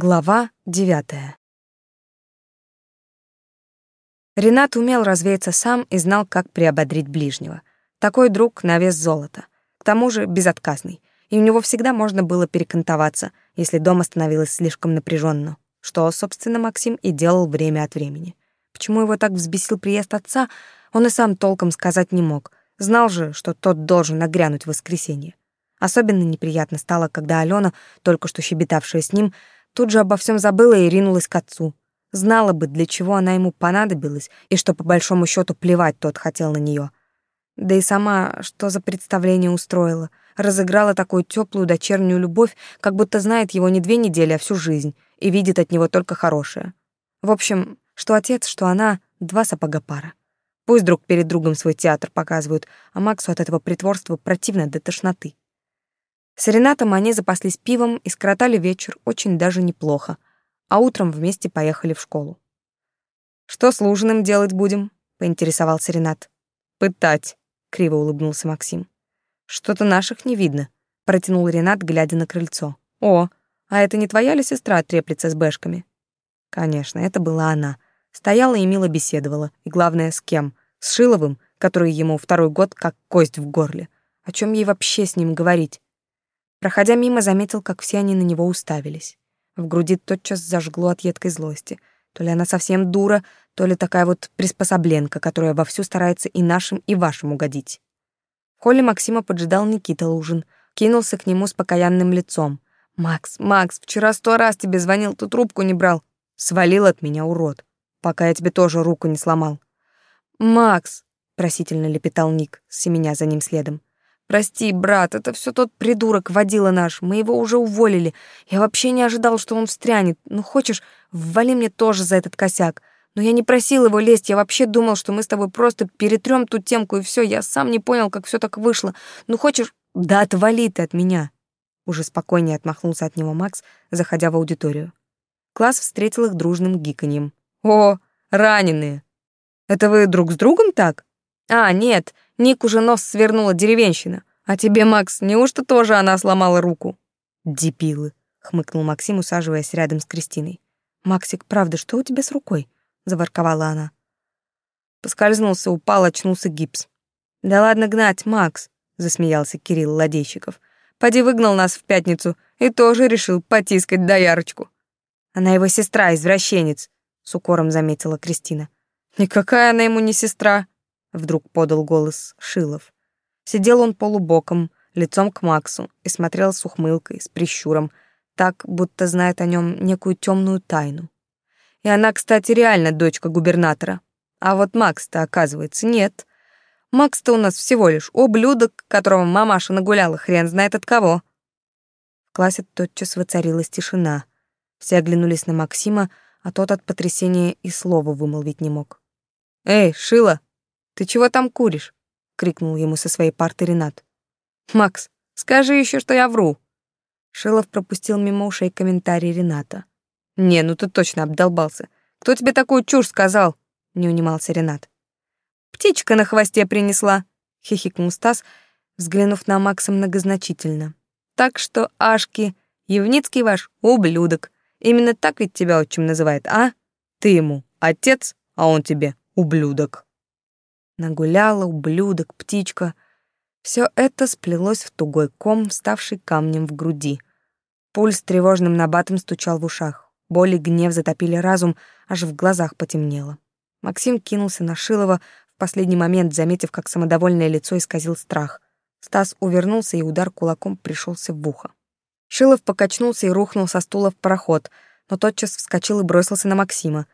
Глава девятая. Ренат умел развеяться сам и знал, как приободрить ближнего. Такой друг на вес золота. К тому же безотказный. И у него всегда можно было перекантоваться, если дома становилось слишком напряженно, что, собственно, Максим и делал время от времени. Почему его так взбесил приезд отца, он и сам толком сказать не мог. Знал же, что тот должен нагрянуть в воскресенье. Особенно неприятно стало, когда Алена, только что щебетавшая с ним, Тут же обо всем забыла и ринулась к отцу. Знала бы, для чего она ему понадобилась, и что по большому счету плевать тот хотел на нее. Да и сама, что за представление устроила, разыграла такую теплую дочернюю любовь, как будто знает его не две недели, а всю жизнь, и видит от него только хорошее. В общем, что отец, что она — два сапога пара. Пусть друг перед другом свой театр показывают, а Максу от этого притворства противно до тошноты. С Ренатом они запаслись пивом и скоротали вечер очень даже неплохо, а утром вместе поехали в школу. «Что с Лужиным делать будем?» — поинтересовался Ренат. «Пытать», — криво улыбнулся Максим. «Что-то наших не видно», — протянул Ренат, глядя на крыльцо. «О, а это не твоя ли сестра треплется с бэшками?» Конечно, это была она. Стояла и мило беседовала, и главное, с кем? С Шиловым, который ему второй год как кость в горле. О чем ей вообще с ним говорить? Проходя мимо, заметил, как все они на него уставились. В груди тотчас зажгло от едкой злости. То ли она совсем дура, то ли такая вот приспособленка, которая вовсю старается и нашим, и вашим угодить. В холле Максима поджидал Никита Лужин, кинулся к нему с покаянным лицом. «Макс, Макс, вчера сто раз тебе звонил, ты трубку не брал. Свалил от меня, урод, пока я тебе тоже руку не сломал». «Макс», — просительно лепетал Ник, семеня за ним следом, Прости, брат, это все тот придурок водила наш. Мы его уже уволили. Я вообще не ожидал, что он встрянет. Ну хочешь, ввали мне тоже за этот косяк. Но я не просил его лезть. Я вообще думал, что мы с тобой просто перетрем ту темку и все. Я сам не понял, как все так вышло. Ну хочешь, да отвали ты от меня. Уже спокойнее отмахнулся от него Макс, заходя в аудиторию. Класс встретил их дружным гиканьем. О, раненые. Это вы друг с другом так? А, нет. Ник уже нос свернула деревенщина. А тебе, Макс, неужто тоже она сломала руку? Дебилы, хмыкнул Максим, усаживаясь рядом с Кристиной. Максик, правда, что у тебя с рукой? заворковала она. Поскользнулся, упал, очнулся гипс. Да ладно гнать, Макс, засмеялся Кирилл Ладейщиков. Поди выгнал нас в пятницу и тоже решил потискать доярочку. Она его сестра, извращенец, с укором заметила Кристина. Никакая она ему не сестра, вдруг подал голос Шилов. Сидел он полубоком, лицом к Максу, и смотрел с ухмылкой, с прищуром, так, будто знает о нем некую темную тайну. И она, кстати, реально дочка губернатора. А вот Макс-то, оказывается, нет. Макс-то у нас всего лишь ублюдок, которого мамаша нагуляла хрен знает от кого. В классе тотчас воцарилась тишина. Все оглянулись на Максима, а тот от потрясения и слова вымолвить не мог. «Эй, Шила!» «Ты чего там куришь?» — крикнул ему со своей парты Ренат. «Макс, скажи еще, что я вру!» Шилов пропустил мимо ушей комментарий Рената. «Не, ну ты точно обдолбался. Кто тебе такую чушь сказал?» — не унимался Ренат. «Птичка на хвосте принесла», — хихикнул Стас, взглянув на Макса многозначительно. «Так что, Ашки, Евницкий ваш ублюдок. Именно так ведь тебя отчим называет, а? Ты ему отец, а он тебе ублюдок». Нагуляла, ублюдок, птичка. Все это сплелось в тугой ком, вставший камнем в груди. Пульс тревожным набатом стучал в ушах. Боль и гнев затопили разум, аж в глазах потемнело. Максим кинулся на Шилова, в последний момент заметив, как самодовольное лицо исказил страх. Стас увернулся, и удар кулаком пришелся в ухо. Шилов покачнулся и рухнул со стула в проход, но тотчас вскочил и бросился на Максима.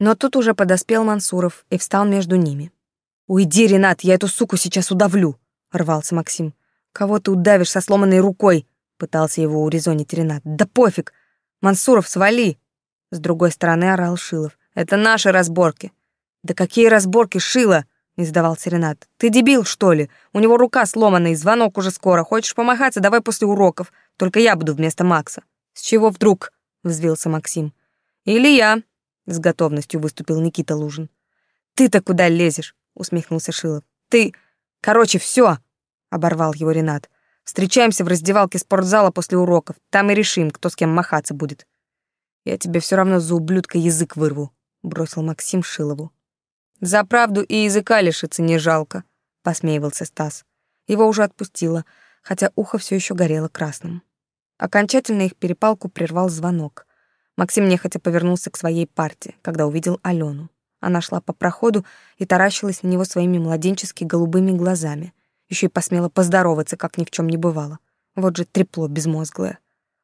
Но тут уже подоспел Мансуров и встал между ними. «Уйди, Ренат, я эту суку сейчас удавлю!» — рвался Максим. «Кого ты удавишь со сломанной рукой?» — пытался его урезонить Ренат. «Да пофиг! Мансуров, свали!» С другой стороны орал Шилов. «Это наши разборки!» «Да какие разборки, Шила?» — не сдавался Ренат. «Ты дебил, что ли? У него рука сломана, и звонок уже скоро. Хочешь помахаться? Давай после уроков. Только я буду вместо Макса». «С чего вдруг?» — взвился Максим. «Или я», — с готовностью выступил Никита Лужин. «Ты-то куда лезешь? Усмехнулся Шилов. Ты, короче, все, оборвал его Ренат. Встречаемся в раздевалке спортзала после уроков. Там и решим, кто с кем махаться будет. Я тебе все равно за ублюдка язык вырву, бросил Максим Шилову. За правду и языка лишиться не жалко, посмеивался Стас. Его уже отпустило, хотя ухо все еще горело красным. Окончательно их перепалку прервал звонок. Максим нехотя повернулся к своей парте, когда увидел Алену. Она шла по проходу и таращилась на него своими младенчески голубыми глазами. Еще и посмела поздороваться, как ни в чем не бывало. Вот же трепло безмозглое.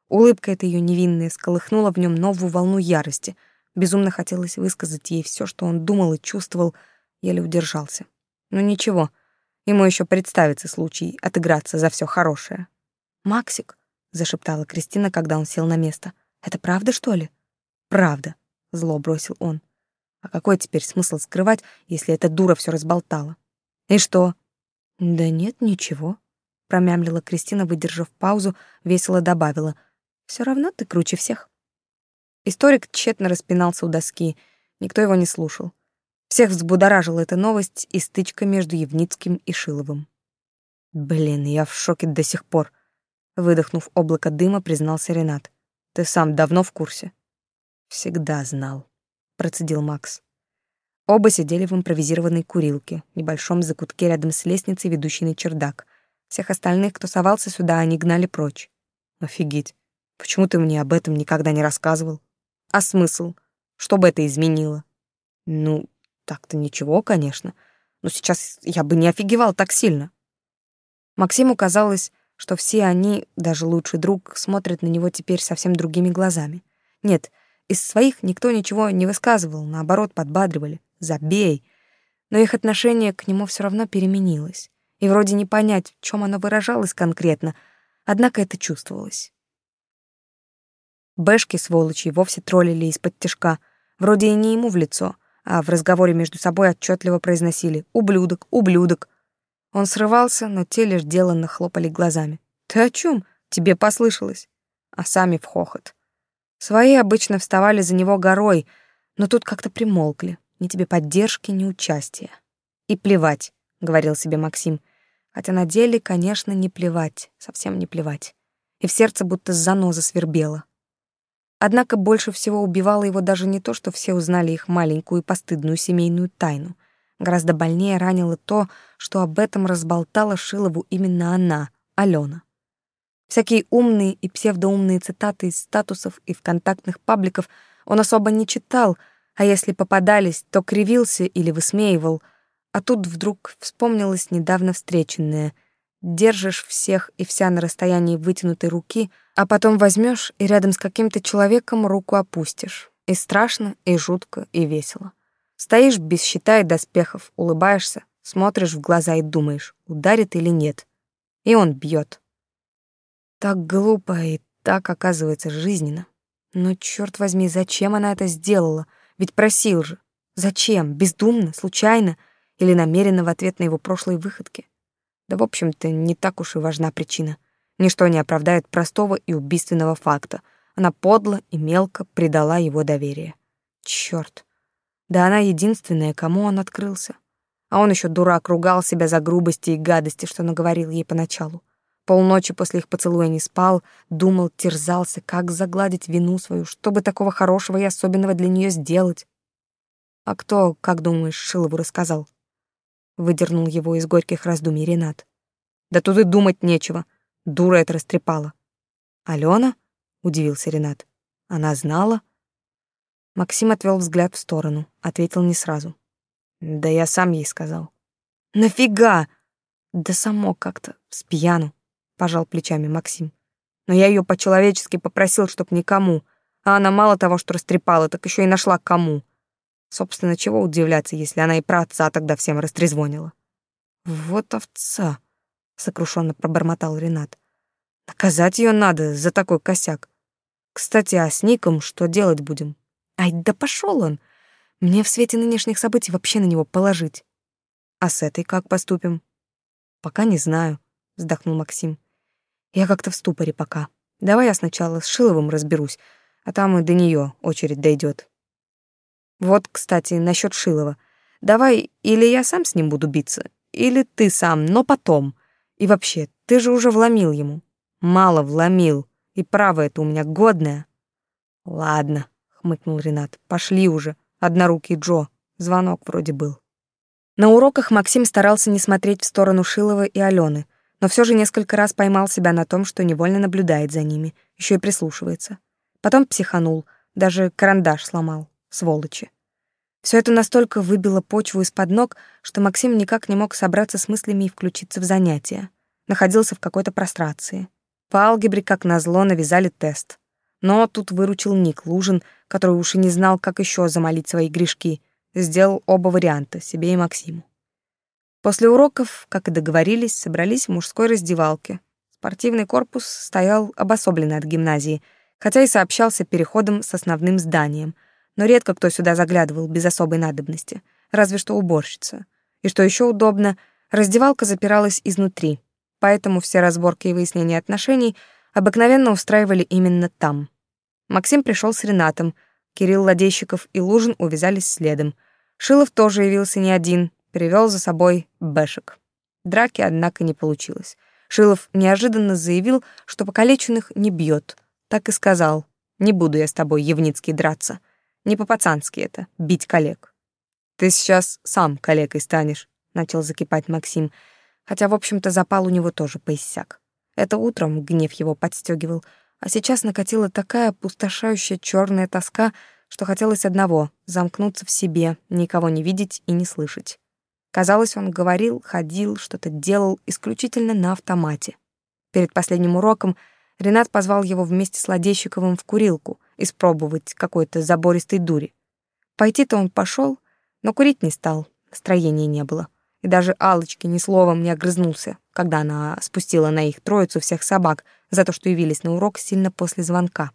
Улыбка эта ее невинная сколыхнула в нем новую волну ярости. Безумно хотелось высказать ей все, что он думал и чувствовал, еле удержался. Но ничего, ему еще представится случай отыграться за все хорошее. «Максик», — зашептала Кристина, когда он сел на место, — «это правда, что ли?» «Правда», — зло бросил он. «А какой теперь смысл скрывать, если эта дура все разболтала?» «И что?» «Да нет, ничего», — промямлила Кристина, выдержав паузу, весело добавила. Все равно ты круче всех». Историк тщетно распинался у доски, никто его не слушал. Всех взбудоражила эта новость и стычка между Евницким и Шиловым. «Блин, я в шоке до сих пор», — выдохнув облако дыма, признался Ренат. «Ты сам давно в курсе?» «Всегда знал», — процедил Макс. Оба сидели в импровизированной курилке, небольшом закутке рядом с лестницей, ведущей на чердак. Всех остальных, кто совался сюда, они гнали прочь. Офигеть. Почему ты мне об этом никогда не рассказывал? А смысл? Что бы это изменило? Ну, так-то ничего, конечно. Но сейчас я бы не офигевал так сильно. Максиму казалось, что все они, даже лучший друг, смотрят на него теперь совсем другими глазами. Нет, из своих никто ничего не высказывал, наоборот, подбадривали. Забей. Но их отношение к нему все равно переменилось. И вроде не понять, в чем оно выражалось конкретно, однако это чувствовалось. Бэшки, сволочи, вовсе троллили из-под тяжка. Вроде и не ему в лицо, а в разговоре между собой отчетливо произносили «ублюдок, ублюдок». Он срывался, но те лишь деланно хлопали глазами. «Ты о чем? Тебе послышалось?» А сами в хохот. Свои обычно вставали за него горой, но тут как-то примолкли. Ни тебе поддержки, ни участия. «И плевать», — говорил себе Максим. Хотя на деле, конечно, не плевать, совсем не плевать. И в сердце будто заноза свербела. Однако больше всего убивало его даже не то, что все узнали их маленькую и постыдную семейную тайну. Гораздо больнее ранило то, что об этом разболтала Шилову именно она, Алена. Всякие умные и псевдоумные цитаты из статусов и вконтактных пабликов он особо не читал, а если попадались, то кривился или высмеивал. А тут вдруг вспомнилось недавно встреченное — держишь всех и вся на расстоянии вытянутой руки, а потом возьмешь и рядом с каким-то человеком руку опустишь. И страшно, и жутко, и весело. Стоишь без щита и доспехов, улыбаешься, смотришь в глаза и думаешь, ударит или нет. И он бьет. Так глупо и так, оказывается, жизненно. Но, черт возьми, зачем она это сделала? Ведь просил же. Зачем? Бездумно? Случайно? Или намеренно в ответ на его прошлые выходки? Да, в общем-то, не так уж и важна причина. Ничто не оправдает простого и убийственного факта. Она подло и мелко предала его доверие. Чёрт. Да она единственная, кому он открылся. А он еще дурак ругал себя за грубости и гадости, что наговорил ей поначалу. Полночи после их поцелуя не спал, думал, терзался, как загладить вину свою, чтобы такого хорошего и особенного для нее сделать. А кто, как думаешь, Шилову рассказал? выдернул его из горьких раздумий Ренат. Да тут и думать нечего. Дура это растрепала. Алена? удивился Ренат. Она знала? Максим отвел взгляд в сторону, ответил не сразу. Да я сам ей сказал. Нафига? Да само как-то, с пьяну, пожал плечами Максим. Но я ее по-человечески попросил, чтоб никому. А она мало того, что растрепала, так еще и нашла кому. Собственно, чего удивляться, если она и про отца тогда всем растрезвонила. Вот овца, сокрушенно пробормотал Ренат. Наказать ее надо за такой косяк. Кстати, а с Ником что делать будем? Ай, да пошел он. Мне в свете нынешних событий вообще на него положить. А с этой как поступим? Пока не знаю, вздохнул Максим. Я как-то в ступоре пока. Давай я сначала с Шиловым разберусь, а там и до нее очередь дойдет. Вот, кстати, насчет Шилова. Давай или я сам с ним буду биться, или ты сам, но потом. И вообще, ты же уже вломил ему. Мало вломил, и право это у меня годное. Ладно, хмыкнул Ренат. Пошли уже, однорукий Джо. Звонок вроде был. На уроках Максим старался не смотреть в сторону Шилова и Алены, но все же несколько раз поймал себя на том, что невольно наблюдает за ними, еще и прислушивается. Потом психанул, даже карандаш сломал, сволочи. Все это настолько выбило почву из-под ног, что Максим никак не мог собраться с мыслями и включиться в занятия. Находился в какой-то прострации. По алгебре, как назло, навязали тест. Но тут выручил Ник Лужин, который уж и не знал, как еще замолить свои грешки. Сделал оба варианта, себе и Максиму. После уроков, как и договорились, собрались в мужской раздевалке. Спортивный корпус стоял обособленный от гимназии, хотя и сообщался переходом с основным зданием — но редко кто сюда заглядывал без особой надобности, разве что уборщица. И что еще удобно, раздевалка запиралась изнутри, поэтому все разборки и выяснения отношений обыкновенно устраивали именно там. Максим пришел с Ренатом, Кирилл Ладейщиков и Лужин увязались следом. Шилов тоже явился не один, привел за собой Бэшек. Драки, однако, не получилось. Шилов неожиданно заявил, что покалеченных не бьет. Так и сказал, не буду я с тобой, Евницкий, драться. Не по-пацански это — бить коллег. «Ты сейчас сам коллегой станешь», — начал закипать Максим, хотя, в общем-то, запал у него тоже поиссяк. Это утром гнев его подстегивал, а сейчас накатила такая пустошающая черная тоска, что хотелось одного — замкнуться в себе, никого не видеть и не слышать. Казалось, он говорил, ходил, что-то делал исключительно на автомате. Перед последним уроком Ренат позвал его вместе с Ладейщиковым в курилку, испробовать какой-то забористой дури. Пойти-то он пошел, но курить не стал, настроения не было. И даже Алочке ни словом не огрызнулся, когда она спустила на их троицу всех собак за то, что явились на урок сильно после звонка.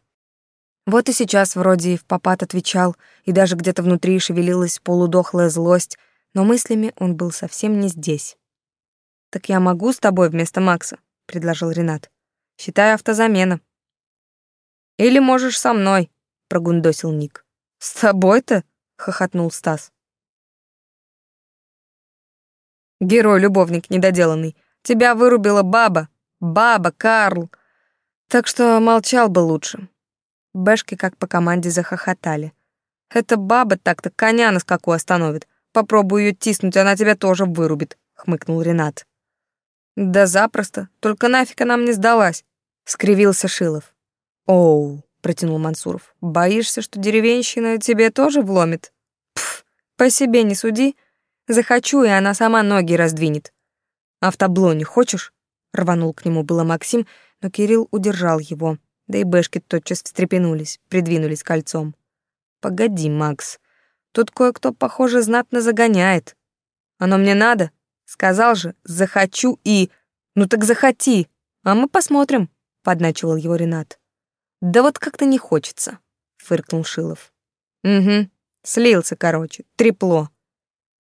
Вот и сейчас вроде в попад отвечал, и даже где-то внутри шевелилась полудохлая злость, но мыслями он был совсем не здесь. «Так я могу с тобой вместо Макса?» — предложил Ренат. «Считай автозамена». Или можешь со мной, прогундосил Ник. С тобой-то? хохотнул Стас. Герой-любовник недоделанный. Тебя вырубила баба. Баба, Карл. Так что молчал бы лучше. Бэшки как по команде захохотали. Эта баба так-то коня на скаку остановит. Попробуй ее тиснуть, она тебя тоже вырубит, хмыкнул Ренат. Да запросто, только нафиг она мне сдалась, скривился Шилов. «Оу», — протянул Мансуров, — «боишься, что деревенщина тебе тоже вломит?» «Пф, по себе не суди. Захочу, и она сама ноги раздвинет». «А в табло не хочешь?» — рванул к нему было Максим, но Кирилл удержал его, да и бэшки тотчас встрепенулись, придвинулись кольцом. «Погоди, Макс, тут кое-кто, похоже, знатно загоняет. Оно мне надо? Сказал же, захочу и... Ну так захоти, а мы посмотрим», — подначивал его Ренат. Да вот как-то не хочется, фыркнул Шилов. Угу, слился, короче, трепло.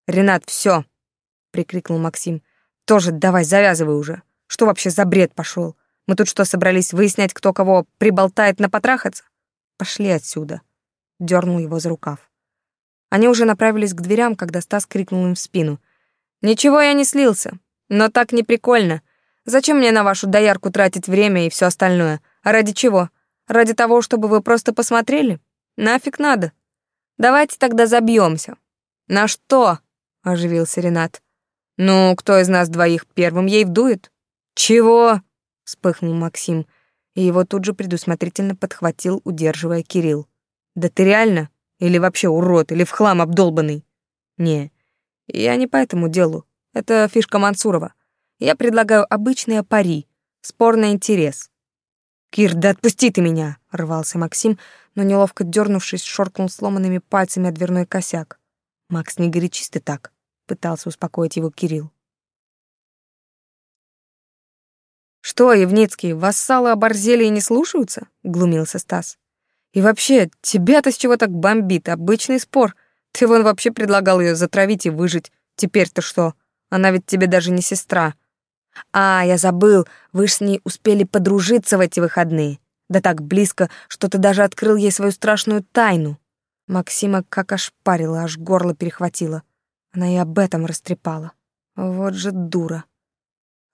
Ренат, все, прикрикнул Максим. Тоже давай, завязывай уже. Что вообще за бред пошел? Мы тут что, собрались выяснять, кто кого приболтает на потрахаться? Пошли отсюда. Дернул его за рукав. Они уже направились к дверям, когда Стас крикнул им в спину. «Ничего я не слился, но так не прикольно. Зачем мне на вашу доярку тратить время и все остальное? А ради чего? Ради того, чтобы вы просто посмотрели? Нафиг надо. Давайте тогда забьемся. На что? Оживился Ренат. Ну, кто из нас двоих первым ей вдует? Чего? Вспыхнул Максим, и его тут же предусмотрительно подхватил, удерживая Кирилл. Да ты реально? Или вообще урод, или в хлам обдолбанный? Не, я не по этому делу. Это фишка Мансурова. Я предлагаю обычное пари, спорный интерес. «Кир, да отпусти ты меня!» — рвался Максим, но, неловко дернувшись, шоркнул сломанными пальцами о дверной косяк. «Макс, не горячись ты так!» — пытался успокоить его Кирилл. «Что, Евницкий, вассалы оборзели и не слушаются?» — глумился Стас. «И вообще, тебя-то с чего так бомбит? Обычный спор. Ты вон вообще предлагал ее затравить и выжить. Теперь-то что? Она ведь тебе даже не сестра. А, я забыл, вы ж с ней успели подружиться в эти выходные. Да так близко, что ты даже открыл ей свою страшную тайну. Максима как ошпарила, аж горло перехватило. Она и об этом растрепала. Вот же дура.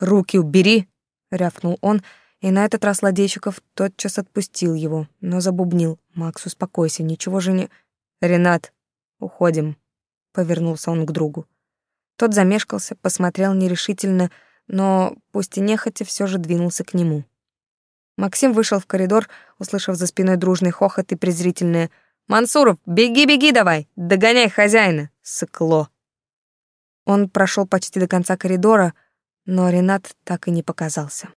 «Руки убери!» — рявкнул он, И на этот раз Ладейщиков тотчас отпустил его, но забубнил. «Макс, успокойся, ничего же не...» «Ренат, уходим», — повернулся он к другу. Тот замешкался, посмотрел нерешительно, но, пусть и нехотя, все же двинулся к нему. Максим вышел в коридор, услышав за спиной дружный хохот и презрительное «Мансуров, беги-беги давай, догоняй хозяина, сыкло!» Он прошел почти до конца коридора, но Ренат так и не показался.